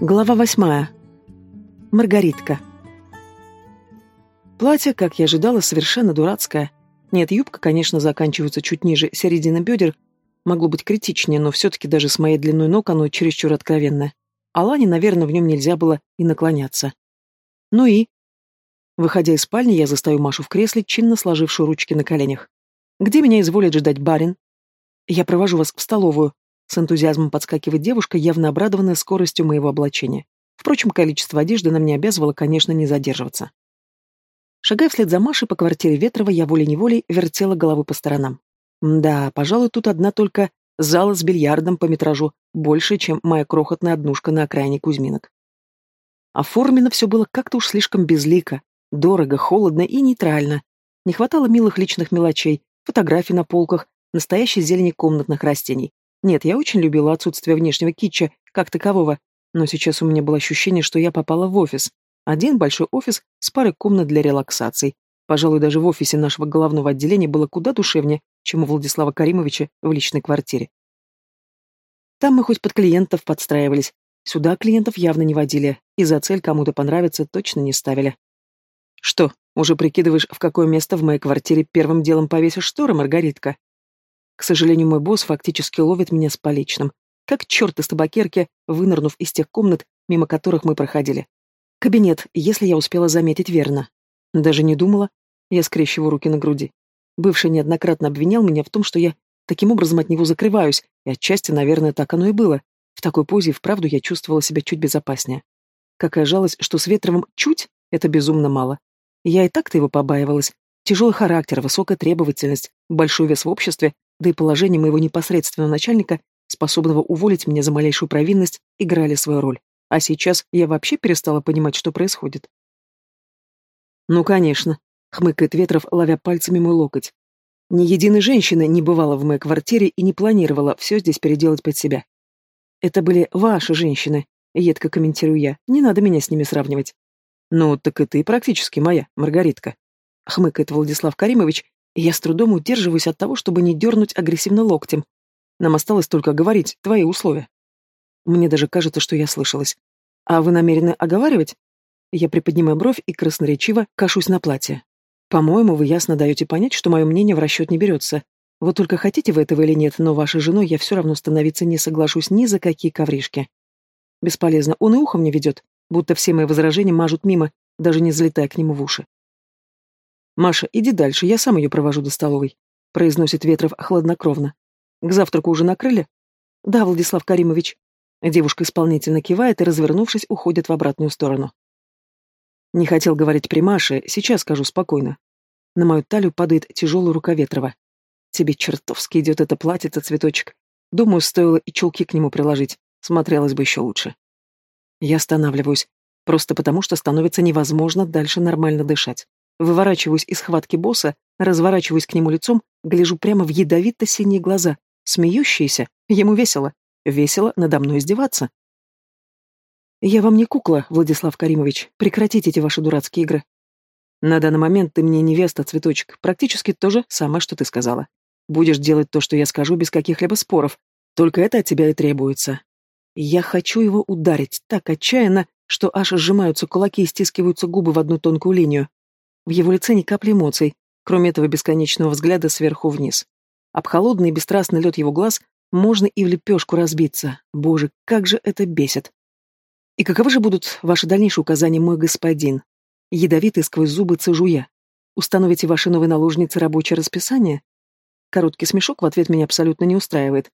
Глава восьмая. Маргаритка. Платье, как я ожидала, совершенно дурацкое. Нет, юбка, конечно, заканчивается чуть ниже середины бедер. Могло быть критичнее, но все-таки даже с моей длиной ног оно чересчур откровенное. Лане, наверное, в нем нельзя было и наклоняться. Ну и? Выходя из спальни, я застаю Машу в кресле, чинно сложившую ручки на коленях. «Где меня изволит ждать барин?» «Я провожу вас в столовую», с энтузиазмом подскакивает девушка, явно обрадованная скоростью моего облачения. Впрочем, количество одежды на мне обязывало, конечно, не задерживаться. Шагая вслед за Машей по квартире Ветрова, я волей-неволей вертела головой по сторонам. Да, пожалуй, тут одна только зала с бильярдом по метражу, больше, чем моя крохотная однушка на окраине Кузьминок. Оформлено все было как-то уж слишком безлико, дорого, холодно и нейтрально. Не хватало милых личных мелочей, фотографий на полках, настоящей зелени комнатных растений, нет, я очень любила отсутствие внешнего китча, как такового, но сейчас у меня было ощущение, что я попала в офис. Один большой офис с парой комнат для релаксаций. Пожалуй, даже в офисе нашего головного отделения было куда душевнее, чем у Владислава Каримовича в личной квартире. Там мы хоть под клиентов подстраивались, сюда клиентов явно не водили, и за цель кому-то понравиться точно не ставили. Что, уже прикидываешь, в какое место в моей квартире первым делом повесишь шторы, Маргаритка? К сожалению, мой босс фактически ловит меня с поличным. Как черт из табакерки, вынырнув из тех комнат, мимо которых мы проходили. Кабинет, если я успела заметить верно. Даже не думала. Я скрещиваю руки на груди. Бывший неоднократно обвинял меня в том, что я таким образом от него закрываюсь, и отчасти, наверное, так оно и было. В такой позе вправду я чувствовала себя чуть безопаснее. Какая жалость, что с Ветровым чуть — это безумно мало. Я и так-то его побаивалась. Тяжелый характер, высокая требовательность, большой вес в обществе да и положение моего непосредственного начальника, способного уволить меня за малейшую провинность, играли свою роль. А сейчас я вообще перестала понимать, что происходит. «Ну, конечно», — хмыкает Ветров, ловя пальцами мой локоть. «Ни единой женщины не бывало в моей квартире и не планировала все здесь переделать под себя. Это были ваши женщины», — едко комментирую я. «Не надо меня с ними сравнивать». «Ну, так и ты практически моя, Маргаритка», — хмыкает Владислав Каримович я с трудом удерживаюсь от того, чтобы не дернуть агрессивно локтем. Нам осталось только говорить твои условия. Мне даже кажется, что я слышалась. А вы намерены оговаривать? Я приподнимаю бровь и красноречиво кашусь на платье. По-моему, вы ясно даете понять, что мое мнение в расчет не берется. Вот только хотите вы этого или нет, но вашей женой я все равно становиться не соглашусь ни за какие ковришки. Бесполезно, он и ухом не ведет, будто все мои возражения мажут мимо, даже не залетая к нему в уши. «Маша, иди дальше, я сам ее провожу до столовой», — произносит Ветров хладнокровно. «К завтраку уже накрыли?» «Да, Владислав Каримович». Девушка исполнительно кивает и, развернувшись, уходит в обратную сторону. Не хотел говорить при Маше, сейчас скажу спокойно. На мою талию падает тяжелая рука Ветрова. Тебе чертовски идет это платье-то, цветочек. Думаю, стоило и чулки к нему приложить. Смотрелось бы еще лучше. Я останавливаюсь, просто потому что становится невозможно дальше нормально дышать. Выворачиваюсь из схватки босса, разворачиваюсь к нему лицом, гляжу прямо в ядовито-синие глаза, смеющиеся, ему весело, весело надо мной издеваться. «Я вам не кукла, Владислав Каримович, прекратите эти ваши дурацкие игры. На данный момент ты мне невеста, цветочек, практически то же самое, что ты сказала. Будешь делать то, что я скажу, без каких-либо споров, только это от тебя и требуется. Я хочу его ударить так отчаянно, что аж сжимаются кулаки и стискиваются губы в одну тонкую линию. В его лице ни капли эмоций, кроме этого бесконечного взгляда сверху вниз. Об холодный и бесстрастный лед его глаз можно и в лепешку разбиться. Боже, как же это бесит. И каковы же будут ваши дальнейшие указания, мой господин? Ядовитый сквозь зубы цежу. Установите вашей новой наложнице рабочее расписание? Короткий смешок в ответ меня абсолютно не устраивает.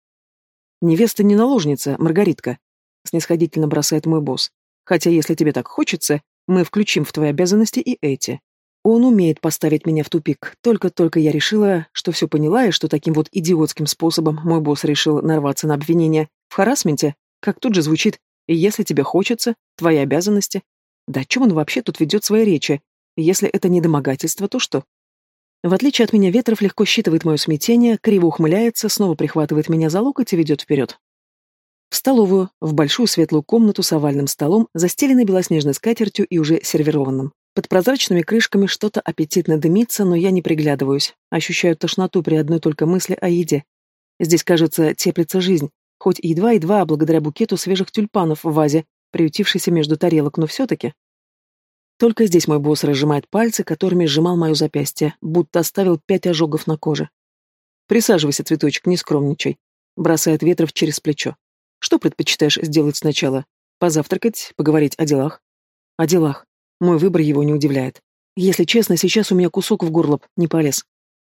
Невеста не наложница, Маргаритка, снисходительно бросает мой босс. Хотя, если тебе так хочется, мы включим в твои обязанности и эти. Он умеет поставить меня в тупик. Только-только я решила, что все поняла, и что таким вот идиотским способом мой босс решил нарваться на обвинение в харасменте, как тут же звучит «если тебе хочется, твои обязанности». Да о чем он вообще тут ведет свои речи? Если это не домогательство, то что? В отличие от меня, Ветров легко считывает мое смятение, криво ухмыляется, снова прихватывает меня за локоть и ведет вперед. В столовую, в большую светлую комнату с овальным столом, застеленной белоснежной скатертью и уже сервированным. Под прозрачными крышками что-то аппетитно дымится, но я не приглядываюсь. Ощущаю тошноту при одной только мысли о еде. Здесь, кажется, теплится жизнь, хоть едва-едва, благодаря букету свежих тюльпанов в вазе, приютившийся между тарелок, но все-таки... Только здесь мой босс разжимает пальцы, которыми сжимал мое запястье, будто оставил пять ожогов на коже. «Присаживайся, цветочек, не скромничай», — бросает Ветров через плечо. «Что предпочитаешь сделать сначала? Позавтракать, поговорить о делах?» «О делах. Мой выбор его не удивляет. Если честно, сейчас у меня кусок в горло не полез.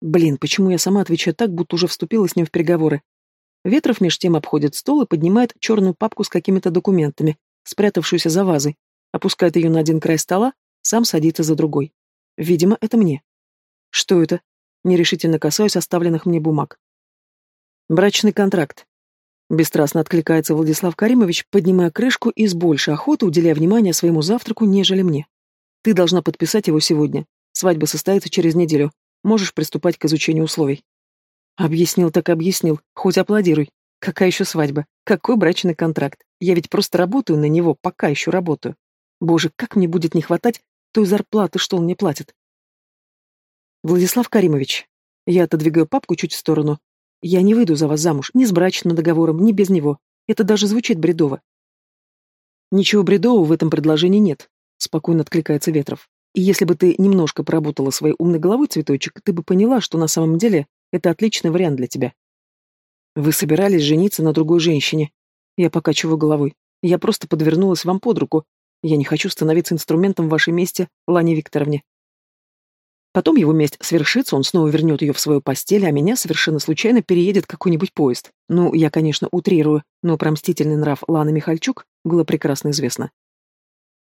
Блин, почему я сама отвечаю так, будто уже вступила с ним в переговоры? Ветров меж тем обходит стол и поднимает черную папку с какими-то документами, спрятавшуюся за вазой, опускает ее на один край стола, сам садится за другой. Видимо, это мне. Что это? Нерешительно касаюсь оставленных мне бумаг. Брачный контракт. Бесстрастно откликается Владислав Каримович, поднимая крышку и с большей охотой уделяя внимание своему завтраку, нежели мне. Ты должна подписать его сегодня. Свадьба состоится через неделю. Можешь приступать к изучению условий. Объяснил так объяснил. Хоть аплодируй. Какая еще свадьба? Какой брачный контракт? Я ведь просто работаю на него, пока еще работаю. Боже, как мне будет не хватать той зарплаты, что он мне платит. Владислав Каримович, я отодвигаю папку чуть в сторону. Я не выйду за вас замуж, ни с брачным договором, ни без него. Это даже звучит бредово. Ничего бредового в этом предложении нет, спокойно откликается Ветров. И если бы ты немножко поработала своей умной головой, цветочек, ты бы поняла, что на самом деле это отличный вариант для тебя. Вы собирались жениться на другой женщине. Я покачиваю головой. Я просто подвернулась вам под руку. Я не хочу становиться инструментом в вашей мести, Лане Викторовне. Потом его месть свершится, он снова вернет ее в свою постель, а меня совершенно случайно переедет какой-нибудь поезд. Ну, я, конечно, утрирую, но про мстительный нрав Ланы Михальчук было прекрасно известно.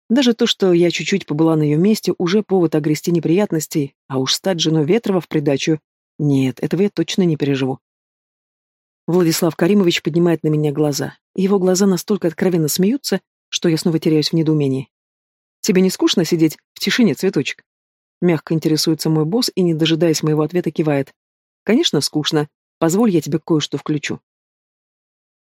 Даже то, что я чуть-чуть побыла на ее месте, уже повод огрести неприятностей, а уж стать женой Ветрова в придачу... Нет, этого я точно не переживу. Владислав Каримович поднимает на меня глаза. Его глаза настолько откровенно смеются, что я снова теряюсь в недоумении. «Тебе не скучно сидеть в тишине, цветочек?» Мягко интересуется мой босс и, не дожидаясь моего ответа, кивает. «Конечно, скучно. Позволь, я тебе кое-что включу».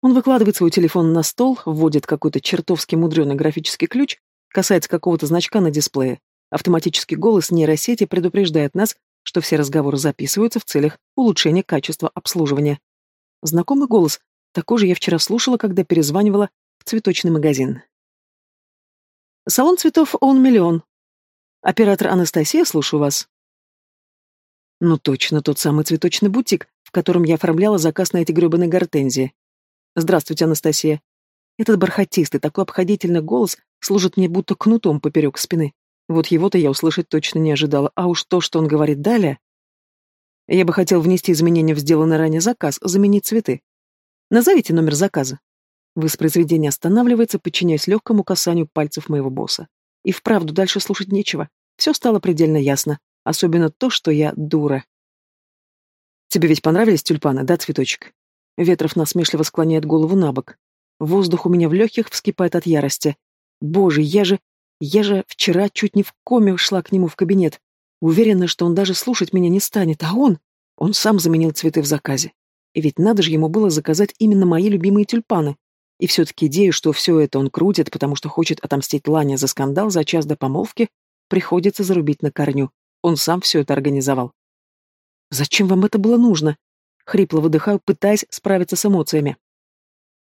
Он выкладывает свой телефон на стол, вводит какой-то чертовски мудреный графический ключ Касается какого-то значка на дисплее. Автоматический голос нейросети предупреждает нас, что все разговоры записываются в целях улучшения качества обслуживания. Знакомый голос. Такой же я вчера слушала, когда перезванивала в цветочный магазин. Салон цветов «Он миллион». Оператор Анастасия, слушаю вас. Ну точно, тот самый цветочный бутик, в котором я оформляла заказ на эти гребаные гортензии. Здравствуйте, Анастасия. Этот бархатистый, такой обходительный голос служит мне будто кнутом поперек спины. Вот его-то я услышать точно не ожидала, а уж то, что он говорит далее... Я бы хотел внести изменения в сделанный ранее заказ, заменить цветы. Назовите номер заказа. Воспроизведение останавливается, подчиняясь легкому касанию пальцев моего босса. И вправду дальше слушать нечего. Все стало предельно ясно. Особенно то, что я дура. Тебе ведь понравились тюльпаны, да, цветочек? Ветров насмешливо склоняет голову на бок. Воздух у меня в легких вскипает от ярости. Боже, я же... Я же вчера чуть не в коме шла к нему в кабинет. Уверена, что он даже слушать меня не станет, а он... Он сам заменил цветы в заказе. И ведь надо же ему было заказать именно мои любимые тюльпаны. И все-таки идею, что все это он крутит, потому что хочет отомстить Лане за скандал за час до помолвки, приходится зарубить на корню. Он сам все это организовал. «Зачем вам это было нужно?» Хрипло выдыхаю, пытаясь справиться с эмоциями.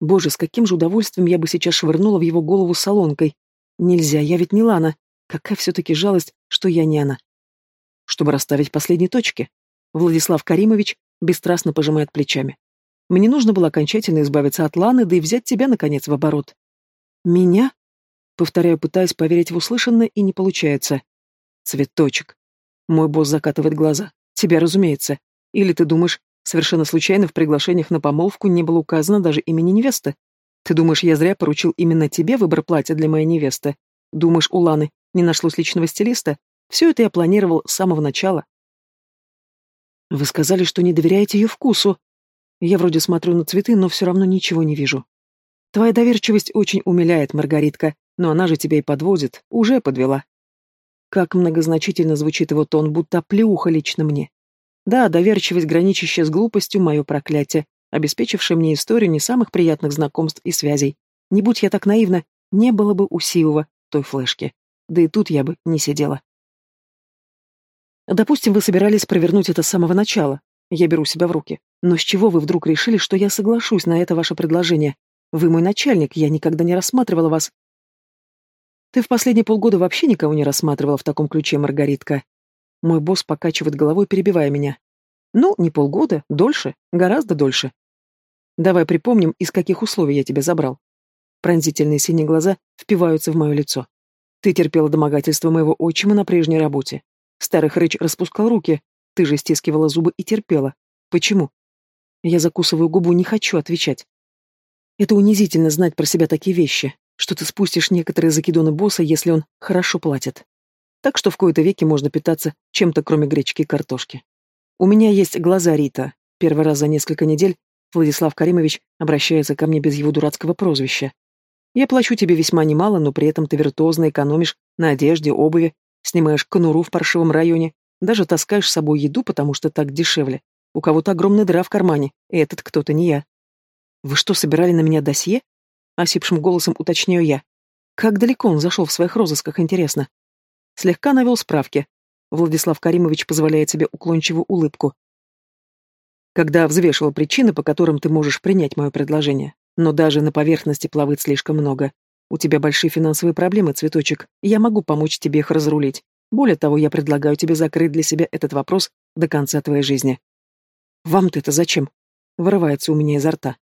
Боже, с каким же удовольствием я бы сейчас швырнула в его голову солонкой. Нельзя, я ведь не Лана. Какая все-таки жалость, что я не она. Чтобы расставить последние точки. Владислав Каримович бесстрастно пожимает плечами. Мне нужно было окончательно избавиться от Ланы, да и взять тебя, наконец, в оборот. Меня? Повторяю, пытаясь поверить в услышанное, и не получается. Цветочек. Мой босс закатывает глаза. Тебя, разумеется. Или ты думаешь, Совершенно случайно в приглашениях на помолвку не было указано даже имени невесты. Ты думаешь, я зря поручил именно тебе выбор платья для моей невесты? Думаешь, у Ланы не нашлось личного стилиста? Все это я планировал с самого начала. Вы сказали, что не доверяете ее вкусу. Я вроде смотрю на цветы, но все равно ничего не вижу. Твоя доверчивость очень умиляет, Маргаритка, но она же тебя и подводит, уже подвела. Как многозначительно звучит его тон, будто плюха лично мне. Да, доверчивость, граничащая с глупостью, мое проклятие, обеспечившее мне историю не самых приятных знакомств и связей. Не будь я так наивна, не было бы у Сиова той флешки. Да и тут я бы не сидела. Допустим, вы собирались провернуть это с самого начала. Я беру себя в руки. Но с чего вы вдруг решили, что я соглашусь на это ваше предложение? Вы мой начальник, я никогда не рассматривала вас. Ты в последние полгода вообще никого не рассматривала в таком ключе, Маргаритка. Мой босс покачивает головой, перебивая меня. Ну, не полгода, дольше, гораздо дольше. Давай припомним, из каких условий я тебя забрал. Пронзительные синие глаза впиваются в мое лицо. Ты терпела домогательство моего отчима на прежней работе. Старый хрыч распускал руки, ты же стискивала зубы и терпела. Почему? Я закусываю губу, не хочу отвечать. Это унизительно знать про себя такие вещи, что ты спустишь некоторые закидоны босса, если он хорошо платит. Так что в кои-то веки можно питаться чем-то, кроме гречки и картошки. У меня есть глаза Рита. Первый раз за несколько недель Владислав Каримович обращается ко мне без его дурацкого прозвища. Я плачу тебе весьма немало, но при этом ты виртуозно экономишь на одежде, обуви, снимаешь конуру в паршивом районе, даже таскаешь с собой еду, потому что так дешевле. У кого-то огромная дыра в кармане, и этот кто-то не я. «Вы что, собирали на меня досье?» Осипшим голосом уточняю я. Как далеко он зашел в своих розысках, интересно? Слегка навел справки. Владислав Каримович позволяет себе уклончивую улыбку. Когда взвешивал причины, по которым ты можешь принять мое предложение. Но даже на поверхности плавает слишком много. У тебя большие финансовые проблемы, цветочек, я могу помочь тебе их разрулить. Более того, я предлагаю тебе закрыть для себя этот вопрос до конца твоей жизни. Вам-то это зачем? Вырывается у меня изо рта.